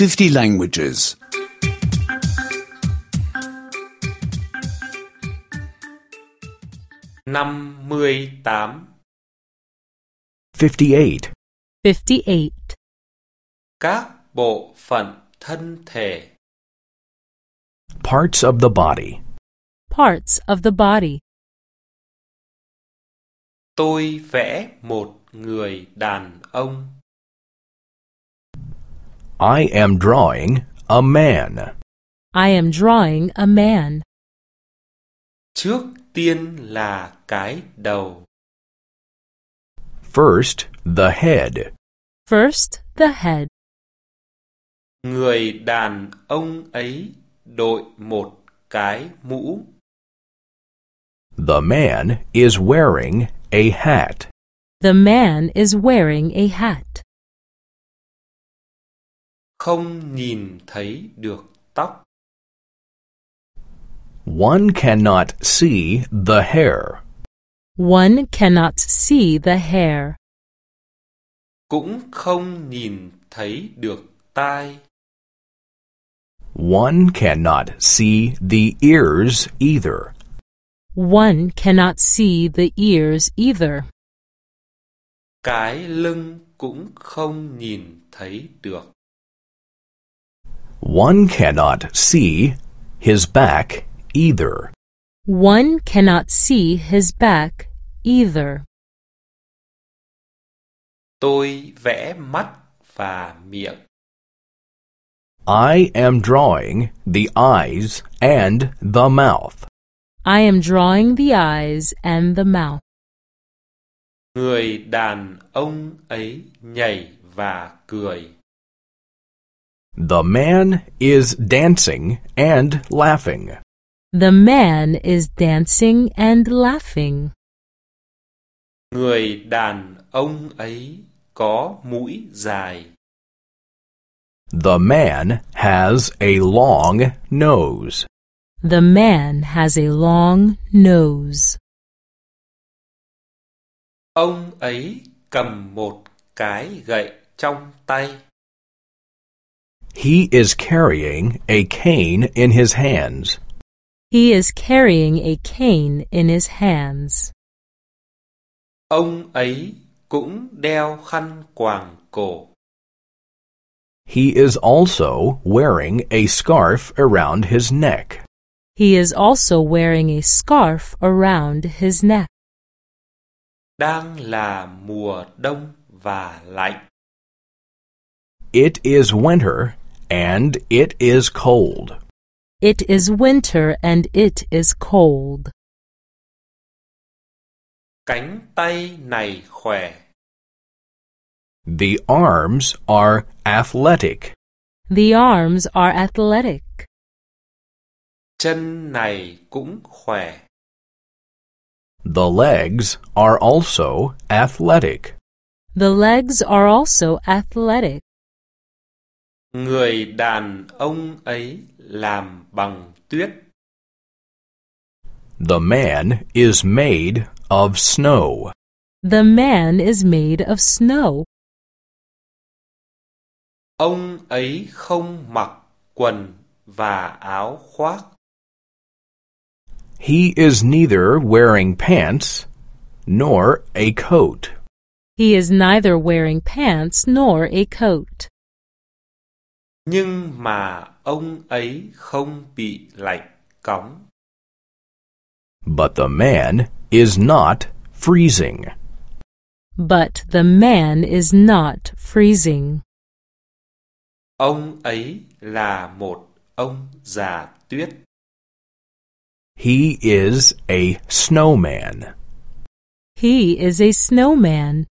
50 languages. 58 58. 58. Các bộ phận thân thể Parts of the body. Parts of the body. Tôi vẽ một người đàn ông. I am drawing a man. I am drawing a man. Trước tiên là cái đầu. First, the head. First, the head. Người đàn ông ấy đội một cái mũ. The man is wearing a hat. The man is wearing a hat. Không nhìn thấy được tóc. One cannot see the hair. One cannot see the hair. Cũng không nhìn thấy được tai. One cannot see the ears either. One cannot see the ears either. Cái lưng cũng không nhìn thấy được. One cannot see his back either. One cannot see his back either. Tôi vẽ mắt và miệng. I am drawing the eyes and the mouth. I am drawing the eyes and the mouth. Người đàn ông ấy nhảy và cười. The man is dancing and laughing. The man is dancing and laughing. Người đàn ông ấy có mũi dài. The man has a long nose. The man has a long nose. Ông ấy cầm một cái gậy trong tay. He is carrying a cane in his hands. He is carrying a cane in his hands. Ông ấy cũng đeo khăn quàng cổ. He is also wearing a scarf around his neck. He is also wearing a scarf around his neck. Đang là mùa đông và lạnh. It is winter and it is cold. It is winter and it is cold. Cánh tay này khỏe. The arms are athletic. The arms are athletic. Chân này cũng khỏe. The legs are also athletic. The legs are also athletic. Người đàn ông ấy làm bằng tuyết. The man is made of snow. The man is made of snow. Ông ấy không mặc quần và áo khoác. He is neither wearing pants nor a coat. He is neither wearing pants nor a coat. Nhưng mà ông ấy không bị lạnh cóng. But the man is not freezing. But the man is not freezing. Ông ấy là một ông già tuyết. He is a snowman. He is a snowman.